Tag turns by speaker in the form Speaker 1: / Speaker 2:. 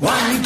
Speaker 1: One